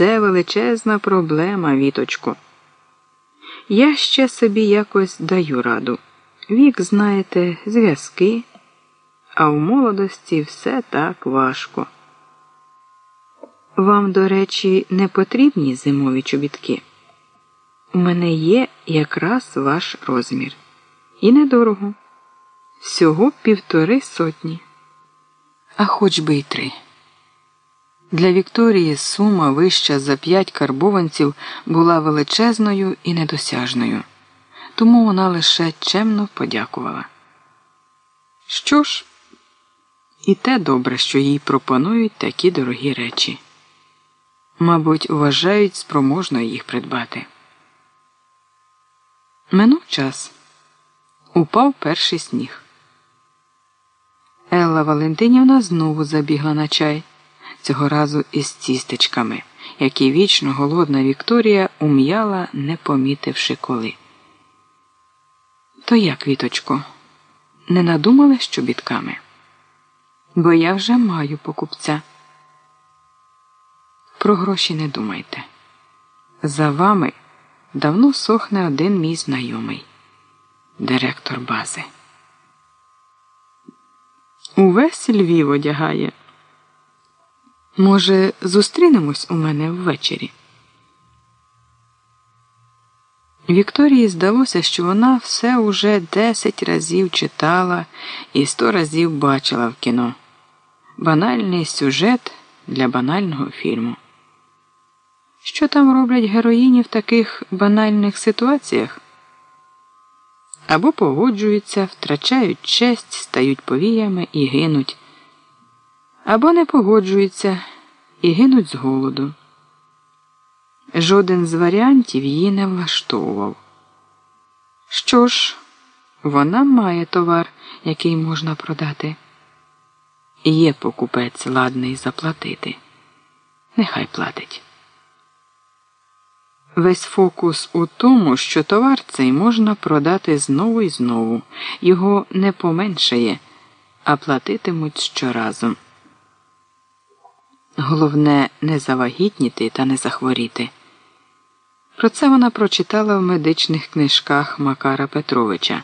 Це величезна проблема, віточко. Я ще собі якось даю раду. Вік, знаєте, зв'язки, а в молодості все так важко. Вам, до речі, не потрібні зимові чобітки. У мене є якраз ваш розмір. І недорого. Всього півтори сотні. А хоч би й три. Для Вікторії сума вища за п'ять карбованців була величезною і недосяжною, тому вона лише чемно подякувала. Що ж, і те добре, що їй пропонують такі дорогі речі. Мабуть, вважають спроможною їх придбати. Минув час. Упав перший сніг. Елла Валентинівна знову забігла на чай, цього разу із тістечками, які вічно голодна Вікторія ум'яла, не помітивши коли. То як, віточко, не надумали з чобітками? Бо я вже маю покупця. Про гроші не думайте. За вами давно сохне один мій знайомий, директор бази. Увесь Львів одягає. Може, зустрінемось у мене ввечері? Вікторії здалося, що вона все уже десять разів читала і сто разів бачила в кіно. Банальний сюжет для банального фільму. Що там роблять героїні в таких банальних ситуаціях? Або погоджуються, втрачають честь, стають повіями і гинуть, або не погоджуються і гинуть з голоду. Жоден з варіантів її не влаштовував. Що ж, вона має товар, який можна продати. Є покупець ладний заплатити. Нехай платить. Весь фокус у тому, що товар цей можна продати знову і знову, його не поменшає, а платитимуть щоразу. Головне не завагітніти та не захворіти. Про це вона прочитала в медичних книжках Макара Петровича.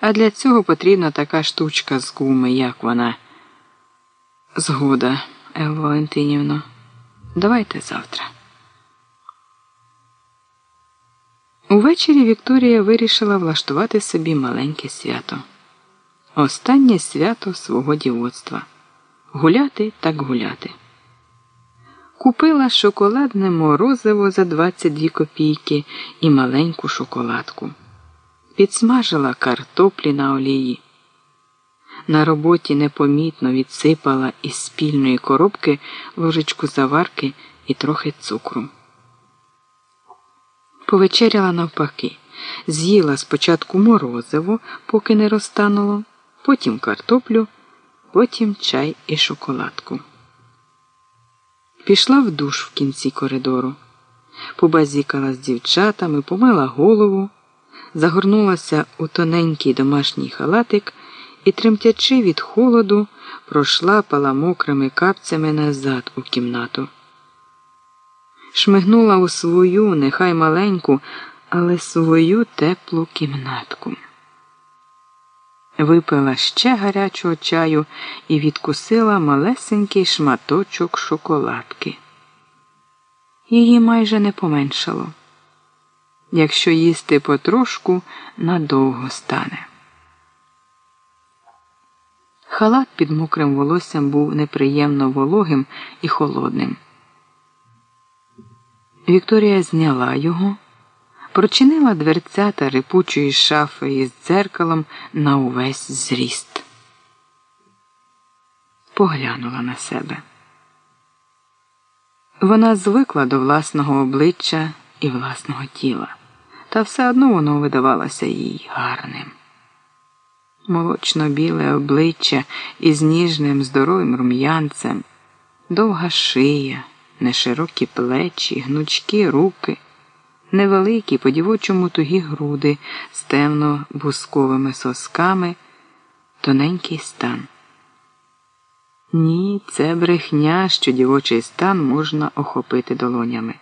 А для цього потрібна така штучка з гуми, як вона. Згода, Елла Валентинівно. Давайте завтра. Увечері Вікторія вирішила влаштувати собі маленьке свято. Останнє свято свого дівоцтва. Гуляти так гуляти. Купила шоколадне морозиво за 22 копійки і маленьку шоколадку. Підсмажила картоплі на олії. На роботі непомітно відсипала із спільної коробки ложечку заварки і трохи цукру. Повечеряла навпаки, з'їла спочатку морозиво, поки не розтануло, потім картоплю, потім чай і шоколадку. Пішла в душ в кінці коридору, побазікала з дівчатами, помила голову, загорнулася у тоненький домашній халатик і, тремтячи від холоду, пройшла паламокрими капцями назад у кімнату шмигнула у свою, нехай маленьку, але свою теплу кімнатку. Випила ще гарячого чаю і відкусила малесенький шматочок шоколадки. Її майже не поменшало. Якщо їсти потрошку, надовго стане. Халат під мокрим волоссям був неприємно вологим і холодним. Вікторія зняла його, прочинила дверцята рипучої шафи із дзеркалом на увесь зріст. Поглянула на себе. Вона звикла до власного обличчя і власного тіла, та все одно воно видавалося їй гарним. Молочно біле обличчя із ніжним здоровим рум'янцем, довга шия неширокі плечі, гнучкі руки, невеликі по дівочому тугі груди з темно бусковими сосками, тоненький стан. Ні, це брехня, що дівочий стан можна охопити долонями.